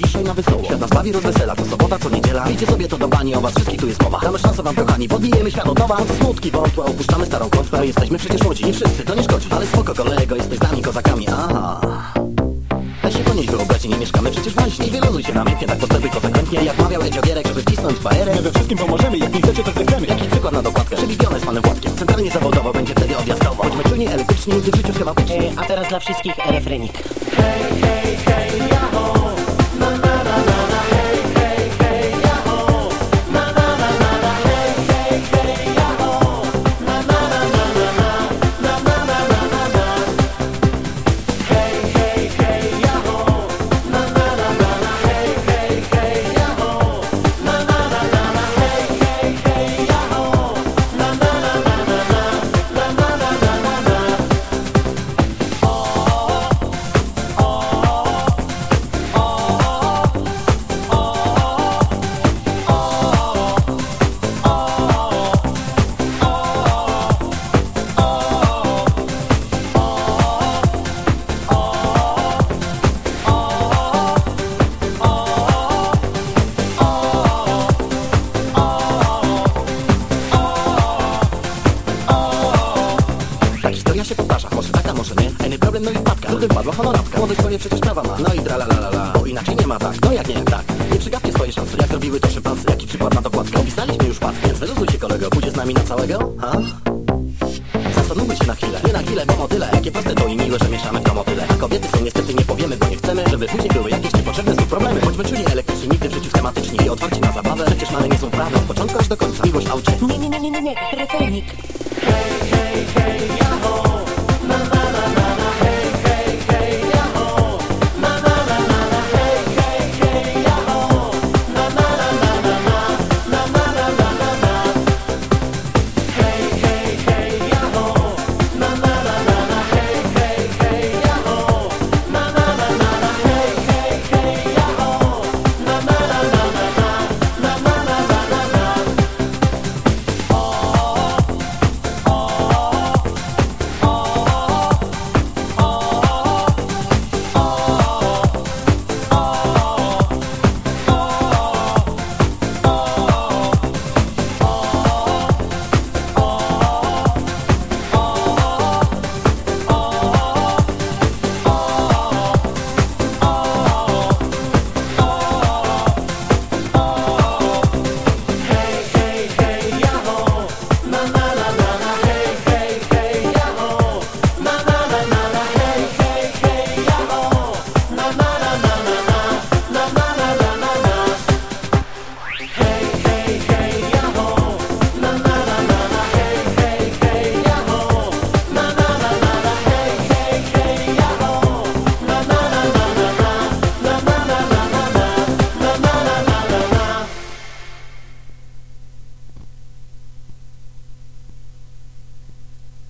Dzisiaj na wesoło Świat nas bawi, rozwesela, to sobota, co niedziela. Wiecie sobie to do bani, o was wszystkich tu jest mowa. Damy szansę wam kochani, podbijemy świat od nowa. Co smutki, wątłe, opuszczamy starą klątwę Jesteśmy przecież młodzi, nie wszyscy, to nie szkodzi Ale spoko kolego, jesteś z nami kozakami, aha Weź się ponieść wyobraźni, nie mieszkamy przecież w Wańśnie I wyluzuj się namiętnie, tak postępuj konsekwentnie Jak mawiał Edzio Gierek, żeby wcisnąć fajerę My we wszystkim pomożemy, jak nie chcecie, to zechcemy. Jakiś przykład na dokładkę, przebibione z panem Władkiem Centralnie zawodowo, będzie wtedy odjazdowo. Bądźmy czujni, elektryczni, gdy w życiu E, A teraz dla wszystkich refrenik. Ta historia się powtarza, może taka, może nie. Ejny problem, no i wpadka, ludy wpadła honoratka Młody swoje przecież prawa ma, no i tra la la la Bo inaczej nie ma tak, no jak nie, tak. Nie przegapcie swoje szanse, jak zrobiły to szympansy Jaki przykład na dokładkę, opisaliśmy już pad Więc wyluzuj się kolego, pójdzie z nami na całego, ha? Zastanówmy się na chwilę, nie na chwilę, bo motyle. Jakie proste to i miłe, że mieszamy w to motyle A kobiety są niestety nie powiemy, bo nie chcemy Żeby później były jakieś niepotrzebne znów problemy. Bądźmy czuli elektryczni, nigdy w życiu schematyczni I otwarci na zabawę, przecież mamy niezłą prawę Od początku aż do końca, miłość aucie. Nie, nie, nie, nie, nie, nie,